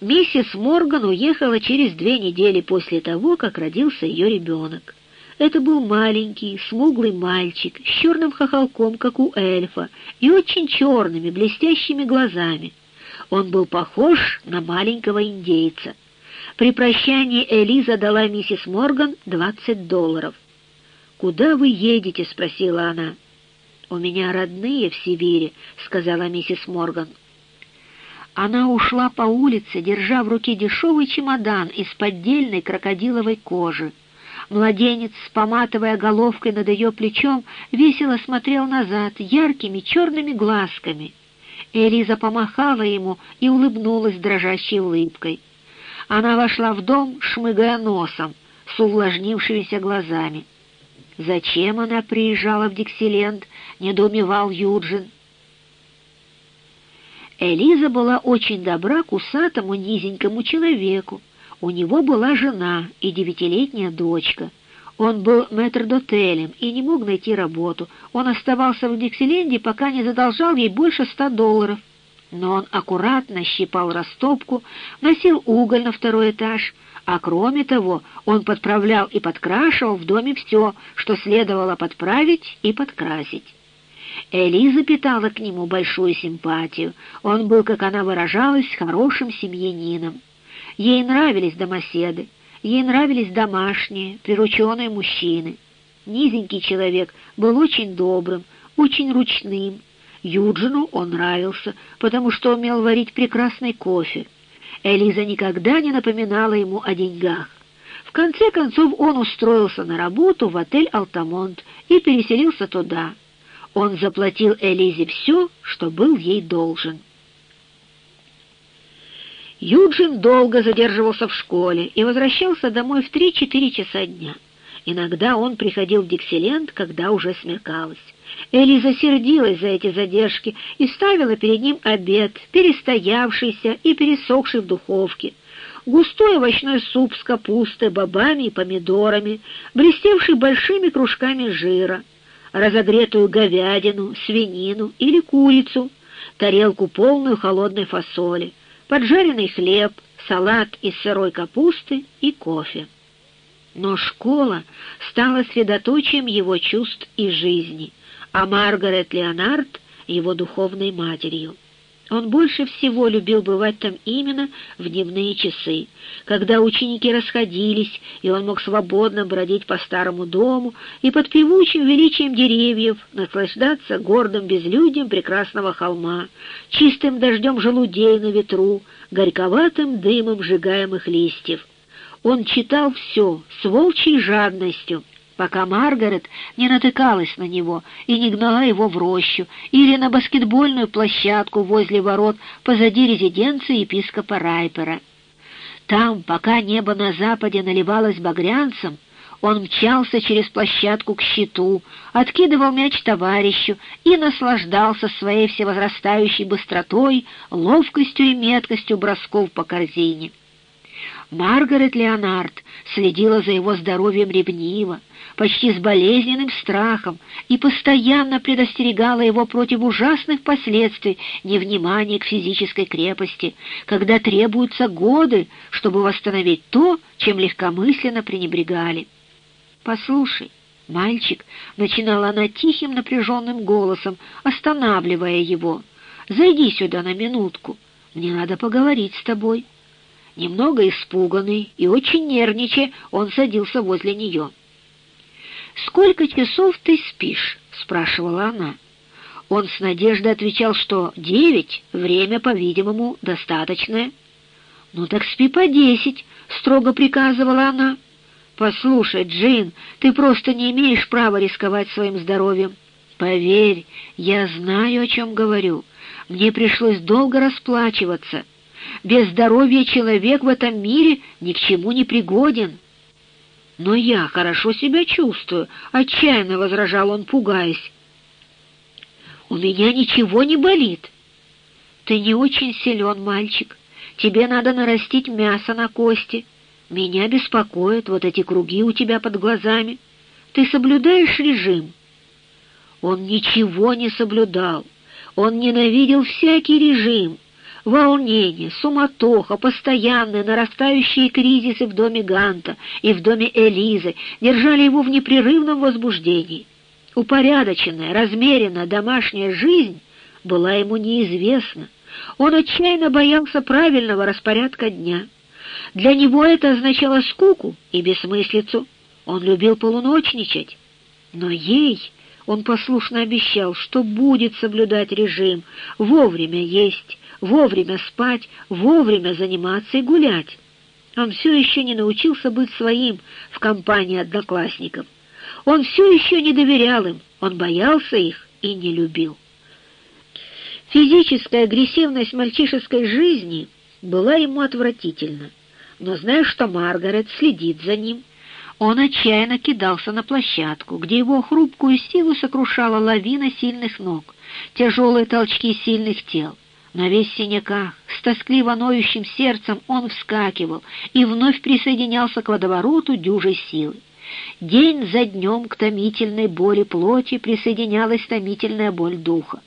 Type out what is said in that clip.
Миссис Морган уехала через две недели после того, как родился ее ребенок. Это был маленький, смуглый мальчик с черным хохолком, как у эльфа, и очень черными, блестящими глазами. Он был похож на маленького индейца. При прощании Элиза дала миссис Морган двадцать долларов. «Куда вы едете?» — спросила она. «У меня родные в Сибири», — сказала миссис Морган. Она ушла по улице, держа в руке дешевый чемодан из поддельной крокодиловой кожи. Младенец, поматывая головкой над ее плечом, весело смотрел назад яркими черными глазками. Элиза помахала ему и улыбнулась дрожащей улыбкой. Она вошла в дом, шмыгая носом, с увлажнившимися глазами. Зачем она приезжала в Диксиленд, недоумевал Юджин. Элиза была очень добра к усатому низенькому человеку. У него была жена и девятилетняя дочка. Он был метрдотелем и не мог найти работу. Он оставался в Диксиленде, пока не задолжал ей больше ста долларов. Но он аккуратно щипал растопку, носил уголь на второй этаж, а кроме того он подправлял и подкрашивал в доме все, что следовало подправить и подкрасить. Элиза питала к нему большую симпатию. Он был, как она выражалась, хорошим семьянином. Ей нравились домоседы, ей нравились домашние, прирученные мужчины. Низенький человек был очень добрым, очень ручным. Юджину он нравился, потому что умел варить прекрасный кофе. Элиза никогда не напоминала ему о деньгах. В конце концов он устроился на работу в отель «Алтамонт» и переселился туда — он заплатил Элизе все, что был ей должен. Юджин долго задерживался в школе и возвращался домой в три-четыре часа дня. Иногда он приходил в Диксиленд, когда уже смеркалось. Элиза сердилась за эти задержки и ставила перед ним обед, перестоявшийся и пересохший в духовке. Густой овощной суп с капустой, бобами и помидорами, блестевший большими кружками жира — разогретую говядину, свинину или курицу, тарелку полную холодной фасоли, поджаренный хлеб, салат из сырой капусты и кофе. Но школа стала средоточием его чувств и жизни, а Маргарет Леонард — его духовной матерью. Он больше всего любил бывать там именно в дневные часы, когда ученики расходились, и он мог свободно бродить по старому дому и под певучим величием деревьев наслаждаться гордым безлюдием прекрасного холма, чистым дождем желудей на ветру, горьковатым дымом сжигаемых листьев. Он читал все с волчьей жадностью — пока Маргарет не натыкалась на него и не гнала его в рощу или на баскетбольную площадку возле ворот позади резиденции епископа Райпера. Там, пока небо на западе наливалось багрянцем, он мчался через площадку к щиту, откидывал мяч товарищу и наслаждался своей всевозрастающей быстротой, ловкостью и меткостью бросков по корзине. Маргарет Леонард следила за его здоровьем ревниво, почти с болезненным страхом, и постоянно предостерегала его против ужасных последствий невнимания к физической крепости, когда требуются годы, чтобы восстановить то, чем легкомысленно пренебрегали. «Послушай, мальчик», — начинала она тихим напряженным голосом, останавливая его, — «зайди сюда на минутку, мне надо поговорить с тобой». Немного испуганный и очень нервничая, он садился возле нее. «Сколько часов ты спишь?» — спрашивала она. Он с надеждой отвечал, что девять — время, по-видимому, достаточное. «Ну так спи по десять», — строго приказывала она. «Послушай, Джин, ты просто не имеешь права рисковать своим здоровьем. Поверь, я знаю, о чем говорю. Мне пришлось долго расплачиваться». Без здоровья человек в этом мире ни к чему не пригоден. «Но я хорошо себя чувствую», — отчаянно возражал он, пугаясь. «У меня ничего не болит». «Ты не очень силен, мальчик. Тебе надо нарастить мясо на кости. Меня беспокоят вот эти круги у тебя под глазами. Ты соблюдаешь режим?» Он ничего не соблюдал. Он ненавидел всякий режим — Волнение, суматоха, постоянные нарастающие кризисы в доме Ганта и в доме Элизы держали его в непрерывном возбуждении. Упорядоченная, размеренная домашняя жизнь была ему неизвестна. Он отчаянно боялся правильного распорядка дня. Для него это означало скуку и бессмыслицу. Он любил полуночничать. Но ей он послушно обещал, что будет соблюдать режим, вовремя есть, вовремя спать, вовремя заниматься и гулять. Он все еще не научился быть своим в компании одноклассников. Он все еще не доверял им, он боялся их и не любил. Физическая агрессивность мальчишеской жизни была ему отвратительна, но зная, что Маргарет следит за ним, он отчаянно кидался на площадку, где его хрупкую силу сокрушала лавина сильных ног, тяжелые толчки сильных тел. На весь синяках, с тоскливо ноющим сердцем он вскакивал и вновь присоединялся к водовороту дюжей силы. День за днем к томительной боли плоти присоединялась томительная боль духа.